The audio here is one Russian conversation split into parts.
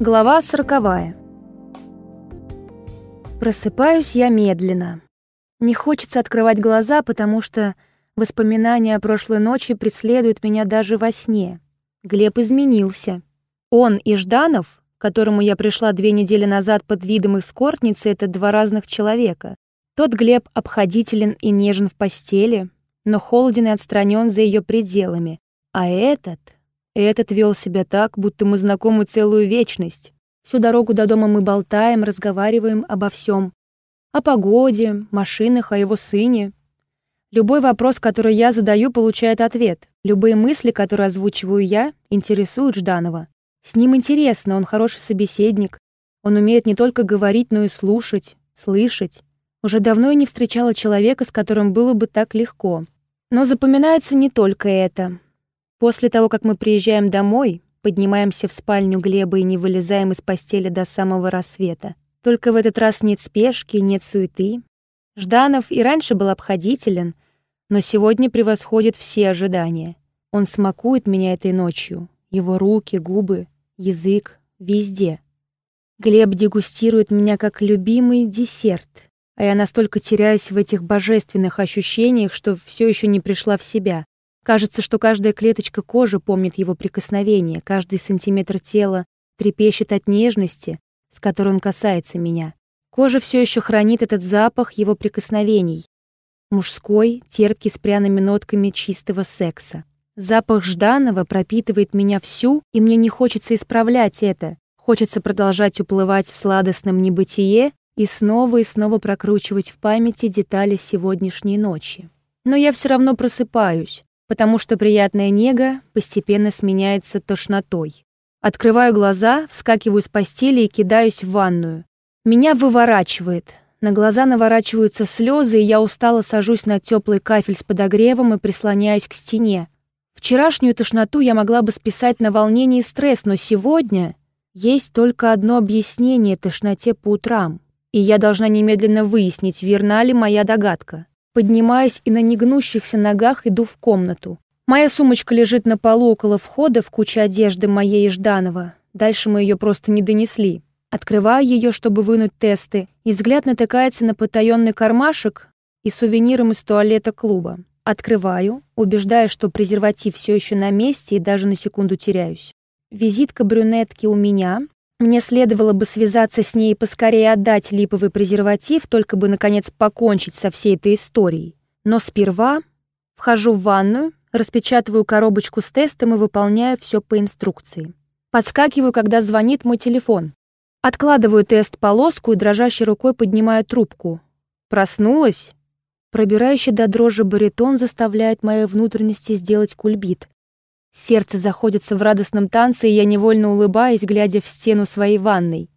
Глава сороковая. Просыпаюсь я медленно. Не хочется открывать глаза, потому что воспоминания о прошлой ночи преследуют меня даже во сне. Глеб изменился. Он и Жданов, к которому я пришла две недели назад под видом эскортницы, это два разных человека. Тот Глеб обходителен и нежен в постели, но холоден и отстранен за ее пределами. А этот... Этот вел себя так, будто мы знакомы целую вечность. Всю дорогу до дома мы болтаем, разговариваем обо всем. О погоде, машинах, о его сыне. Любой вопрос, который я задаю, получает ответ. Любые мысли, которые озвучиваю я, интересуют Жданова. С ним интересно, он хороший собеседник. Он умеет не только говорить, но и слушать, слышать. Уже давно я не встречала человека, с которым было бы так легко. Но запоминается не только это. После того, как мы приезжаем домой, поднимаемся в спальню Глеба и не вылезаем из постели до самого рассвета. Только в этот раз нет спешки, нет суеты. Жданов и раньше был обходителен, но сегодня превосходит все ожидания. Он смакует меня этой ночью. Его руки, губы, язык, везде. Глеб дегустирует меня как любимый десерт, а я настолько теряюсь в этих божественных ощущениях, что все еще не пришла в себя. Кажется, что каждая клеточка кожи помнит его прикосновение, каждый сантиметр тела трепещет от нежности, с которой он касается меня. Кожа все еще хранит этот запах его прикосновений. Мужской, терпкий с пряными нотками чистого секса. Запах Жданова пропитывает меня всю, и мне не хочется исправлять это. Хочется продолжать уплывать в сладостном небытие и снова и снова прокручивать в памяти детали сегодняшней ночи. Но я все равно просыпаюсь потому что приятная нега постепенно сменяется тошнотой. Открываю глаза, вскакиваю с постели и кидаюсь в ванную. Меня выворачивает. На глаза наворачиваются слезы, и я устало сажусь на теплый кафель с подогревом и прислоняюсь к стене. Вчерашнюю тошноту я могла бы списать на волнение и стресс, но сегодня есть только одно объяснение тошноте по утрам, и я должна немедленно выяснить, верна ли моя догадка. Поднимаюсь и на негнущихся ногах иду в комнату. Моя сумочка лежит на полу около входа в куче одежды моей и Жданова. Дальше мы ее просто не донесли. Открываю ее, чтобы вынуть тесты, и взгляд натыкается на потаенный кармашек и сувениром из туалета клуба. Открываю, убеждая, что презерватив все еще на месте и даже на секунду теряюсь. Визитка брюнетки у меня, мне следовало бы связаться с ней и поскорее отдать липовый презерватив, только бы, наконец, покончить со всей этой историей. Но сперва вхожу в ванную, распечатываю коробочку с тестом и выполняю все по инструкции. Подскакиваю, когда звонит мой телефон. Откладываю тест-полоску и дрожащей рукой поднимаю трубку. Проснулась? Пробирающий до дрожи баритон заставляет мои внутренности сделать кульбит. Сердце заходится в радостном танце, и я невольно улыбаюсь, глядя в стену своей ванной.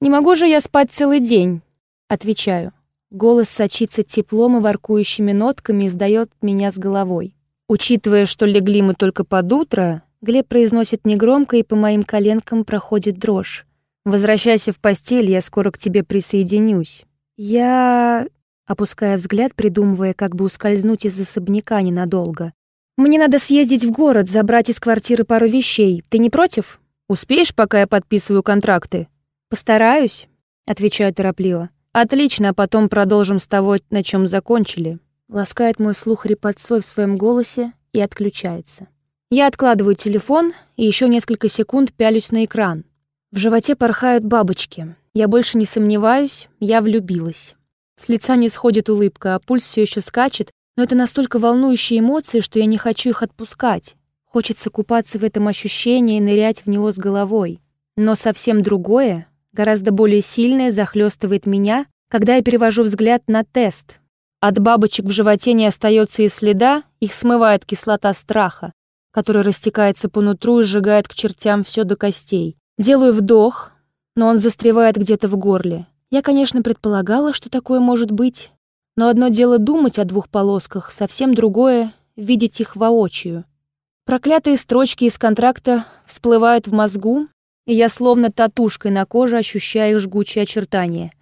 «Не могу же я спать целый день?» Отвечаю. Голос сочится теплом и воркующими нотками и сдает меня с головой. Учитывая, что легли мы только под утро, Глеб произносит негромко, и по моим коленкам проходит дрожь. «Возвращайся в постель, я скоро к тебе присоединюсь». «Я...» Опуская взгляд, придумывая, как бы ускользнуть из особняка ненадолго. Мне надо съездить в город, забрать из квартиры пару вещей. Ты не против? Успеешь, пока я подписываю контракты? Постараюсь, отвечаю торопливо. Отлично, а потом продолжим с того, на чем закончили. Ласкает мой слух репотцой в своем голосе и отключается. Я откладываю телефон и еще несколько секунд пялюсь на экран. В животе порхают бабочки. Я больше не сомневаюсь, я влюбилась. С лица не сходит улыбка, а пульс все еще скачет, но это настолько волнующие эмоции, что я не хочу их отпускать. Хочется купаться в этом ощущении и нырять в него с головой. Но совсем другое, гораздо более сильное, захлестывает меня, когда я перевожу взгляд на тест. От бабочек в животе не остается и следа, их смывает кислота страха, который растекается по нутру и сжигает к чертям все до костей. Делаю вдох, но он застревает где-то в горле. Я, конечно, предполагала, что такое может быть, но одно дело думать о двух полосках, совсем другое — видеть их воочию. Проклятые строчки из контракта всплывают в мозгу, и я словно татушкой на коже ощущаю их жгучие очертания.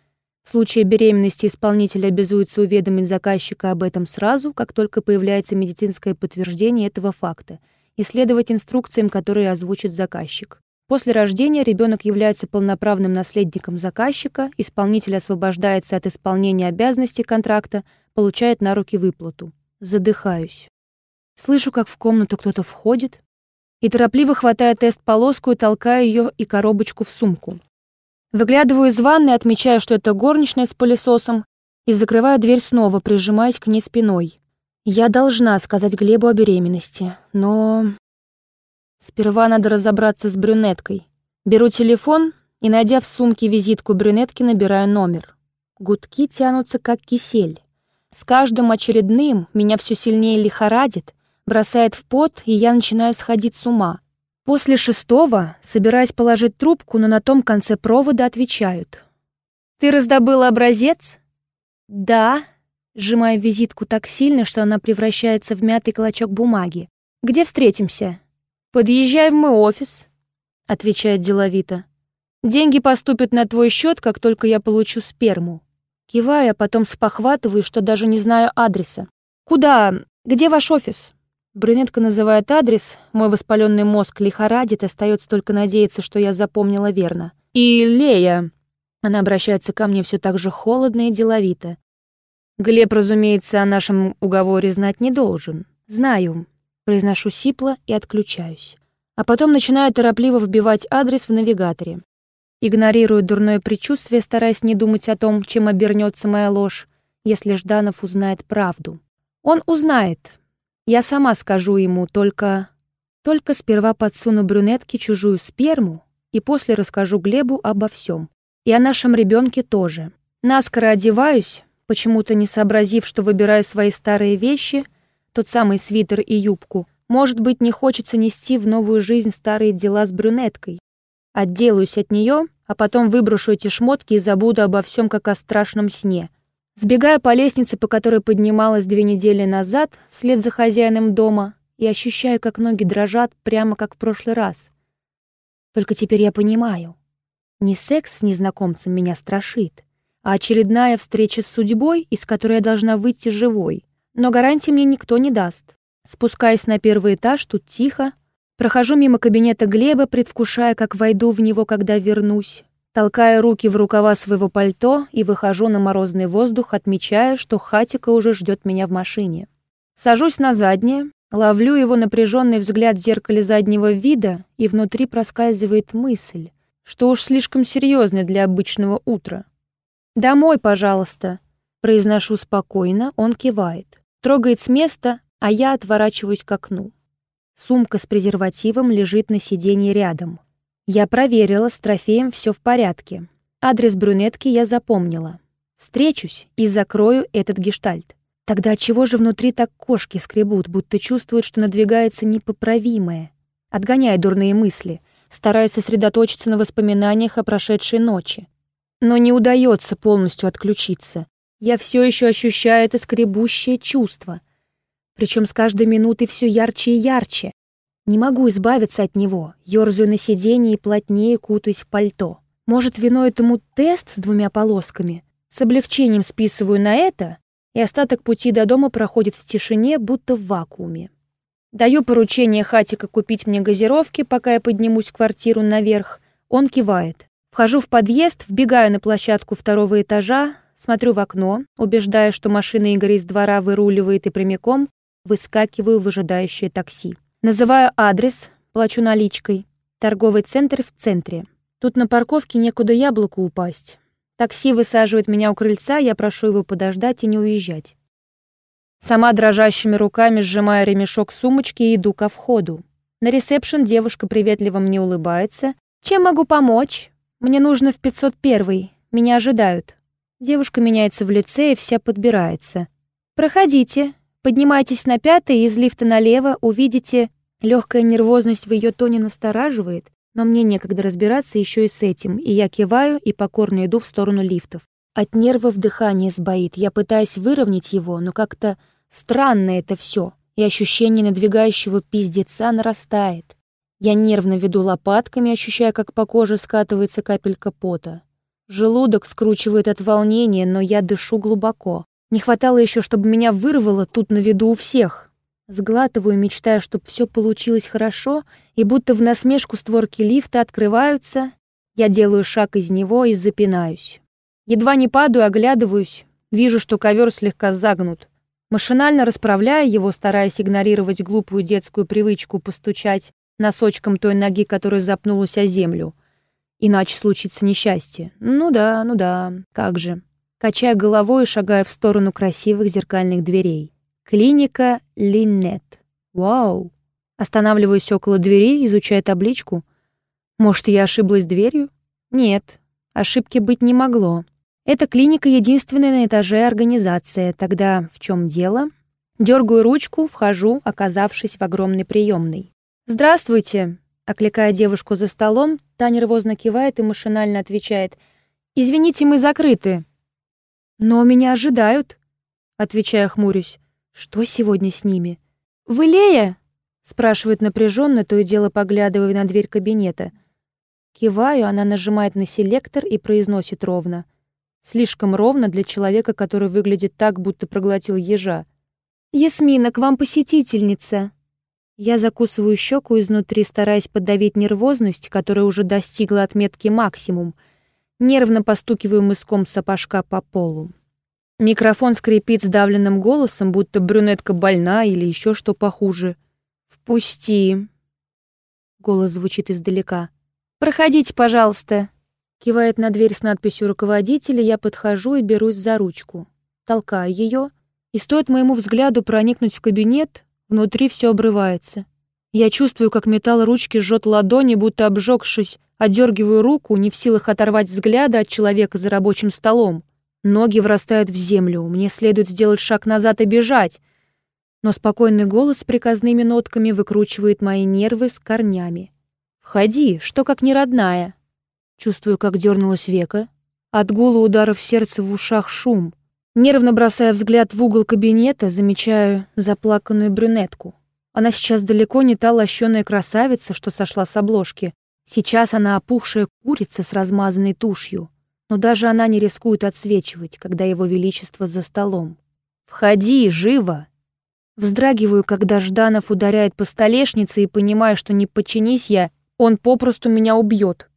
В случае беременности исполнитель обязуется уведомить заказчика об этом сразу, как только появляется медицинское подтверждение этого факта, и следовать инструкциям, которые озвучит заказчик. После рождения ребенок является полноправным наследником заказчика, исполнитель освобождается от исполнения обязанностей контракта, получает на руки выплату. Задыхаюсь. Слышу, как в комнату кто-то входит, и торопливо хватаю тест-полоску и толкаю ее и коробочку в сумку. Выглядываю из ванны, отмечаю, что это горничная с пылесосом, и закрываю дверь снова, прижимаясь к ней спиной. Я должна сказать Глебу о беременности, но... Сперва надо разобраться с брюнеткой. Беру телефон и, найдя в сумке визитку брюнетки, набираю номер. Гудки тянутся, как кисель. С каждым очередным меня все сильнее лихорадит, бросает в пот, и я начинаю сходить с ума. После шестого, собираясь положить трубку, но на том конце провода отвечают. «Ты раздобыла образец?» «Да», сжимая визитку так сильно, что она превращается в мятый клочок бумаги. «Где встретимся?» «Подъезжай в мой офис», — отвечает деловито. «Деньги поступят на твой счет, как только я получу сперму». Киваю, а потом спохватываю, что даже не знаю адреса. «Куда? Где ваш офис?» Брюнетка называет адрес, мой воспаленный мозг лихорадит, остается только надеяться, что я запомнила верно. «И Лея!» Она обращается ко мне все так же холодно и деловито. Глеб, разумеется, о нашем уговоре знать не должен. Знаю. Произношу сипло и отключаюсь. А потом начинаю торопливо вбивать адрес в навигаторе. Игнорирую дурное предчувствие, стараясь не думать о том, чем обернется моя ложь, если Жданов узнает правду. Он узнает, я сама скажу ему, только... Только сперва подсуну брюнетке чужую сперму и после расскажу Глебу обо всем. И о нашем ребенке тоже. Наскоро одеваюсь, почему-то не сообразив, что выбираю свои старые вещи, тот самый свитер и юбку. Может быть, не хочется нести в новую жизнь старые дела с брюнеткой. Отделаюсь от нее, а потом выброшу эти шмотки и забуду обо всем, как о страшном сне — Сбегаю по лестнице, по которой поднималась две недели назад, вслед за хозяином дома, и ощущаю, как ноги дрожат, прямо как в прошлый раз. Только теперь я понимаю. Не секс с незнакомцем меня страшит, а очередная встреча с судьбой, из которой я должна выйти живой. Но гарантии мне никто не даст. Спускаюсь на первый этаж, тут тихо. Прохожу мимо кабинета Глеба, предвкушая, как войду в него, когда вернусь. Толкаю руки в рукава своего пальто и выхожу на морозный воздух, отмечая, что Хатика уже ждет меня в машине. Сажусь на заднее, ловлю его напряженный взгляд в зеркале заднего вида, и внутри проскальзывает мысль, что уж слишком серьезно для обычного утра. «Домой, пожалуйста», — произношу спокойно, он кивает. Трогает с места, а я отворачиваюсь к окну. Сумка с презервативом лежит на сиденье рядом. Я проверила, с трофеем все в порядке. Адрес брюнетки я запомнила. Встречусь и закрою этот гештальт. Тогда чего же внутри так кошки скребут, будто чувствуют, что надвигается непоправимое? Отгоняя дурные мысли, стараюсь сосредоточиться на воспоминаниях о прошедшей ночи. Но не удается полностью отключиться. Я все еще ощущаю это скребущее чувство. Причем с каждой минутой все ярче и ярче. Не могу избавиться от него, ерзаю на сиденье и плотнее кутаюсь в пальто. Может, виной этому тест с двумя полосками? С облегчением списываю на это, и остаток пути до дома проходит в тишине, будто в вакууме. Даю поручение Хатика купить мне газировки, пока я поднимусь в квартиру наверх. Он кивает. Вхожу в подъезд, вбегаю на площадку второго этажа, смотрю в окно, убеждая, что машина Игоря из двора выруливает и прямиком, выскакиваю в ожидающее такси. Называю адрес, плачу наличкой. Торговый центр в центре. Тут на парковке некуда яблоку упасть. Такси высаживает меня у крыльца, я прошу его подождать и не уезжать. Сама дрожащими руками сжимаю ремешок сумочки и иду ко входу. На ресепшн девушка приветливо мне улыбается. «Чем могу помочь? Мне нужно в 501 Меня ожидают». Девушка меняется в лице и вся подбирается. «Проходите. Поднимайтесь на пятый, из лифта налево увидите... Легкая нервозность в ее тоне настораживает, но мне некогда разбираться еще и с этим, и я киваю и покорно иду в сторону лифтов. От нервов дыхание сбоит, я пытаюсь выровнять его, но как-то странно это все, и ощущение надвигающего пиздеца нарастает. Я нервно веду лопатками, ощущая, как по коже скатывается капелька пота. Желудок скручивает от волнения, но я дышу глубоко. Не хватало еще, чтобы меня вырвало тут на виду у всех. Сглатываю, мечтая, чтобы все получилось хорошо, и будто в насмешку створки лифта открываются, я делаю шаг из него и запинаюсь. Едва не падаю, оглядываюсь, вижу, что ковер слегка загнут. Машинально расправляю его, стараясь игнорировать глупую детскую привычку постучать носочком той ноги, которая запнулась о землю. Иначе случится несчастье. Ну да, ну да, как же. Качая головой и шагая в сторону красивых зеркальных дверей. Клиника Линнет. Вау. Останавливаюсь около двери, изучая табличку. Может, я ошиблась дверью? Нет, ошибки быть не могло. Эта клиника единственная на этаже организация. Тогда в чем дело? Дергаю ручку, вхожу, оказавшись в огромной приемной. «Здравствуйте!» Окликая девушку за столом, Таня нервозно кивает и машинально отвечает. «Извините, мы закрыты». «Но меня ожидают», — отвечая хмурюсь. «Что сегодня с ними?» «Вы Лея?» — спрашивает напряженно, то и дело поглядывая на дверь кабинета. Киваю, она нажимает на селектор и произносит ровно. Слишком ровно для человека, который выглядит так, будто проглотил ежа. «Ясмина, к вам посетительница!» Я закусываю щеку изнутри, стараясь подавить нервозность, которая уже достигла отметки максимум — Нервно постукиваю мыском сапожка по полу. Микрофон скрипит сдавленным голосом, будто брюнетка больна или еще что похуже. «Впусти!» Голос звучит издалека. «Проходите, пожалуйста!» Кивает на дверь с надписью «Руководителя», я подхожу и берусь за ручку. Толкаю ее, и стоит моему взгляду проникнуть в кабинет, внутри все обрывается. Я чувствую, как металл ручки жжет ладони, будто обжегшись, Одергиваю руку, не в силах оторвать взгляда от человека за рабочим столом. Ноги врастают в землю, мне следует сделать шаг назад и бежать. Но спокойный голос с приказными нотками выкручивает мои нервы с корнями. «Входи, что как не родная». Чувствую, как дернулось века. От гула ударов сердца в ушах шум. Нервно бросая взгляд в угол кабинета, замечаю заплаканную брюнетку. Она сейчас далеко не та лощеная красавица, что сошла с обложки. Сейчас она опухшая курица с размазанной тушью, но даже она не рискует отсвечивать, когда его величество за столом. «Входи, живо!» Вздрагиваю, когда Жданов ударяет по столешнице и понимаю, что не подчинись я, он попросту меня убьет.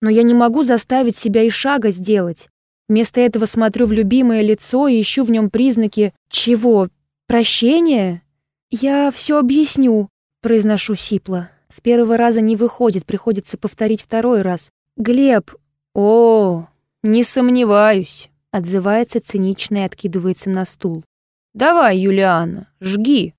Но я не могу заставить себя и шага сделать. Вместо этого смотрю в любимое лицо и ищу в нем признаки чего? Прощения? Я все объясню, произношу сипло. С первого раза не выходит, приходится повторить второй раз. «Глеб!» «О, не сомневаюсь», — отзывается цинично и откидывается на стул. «Давай, Юлиана, жги!»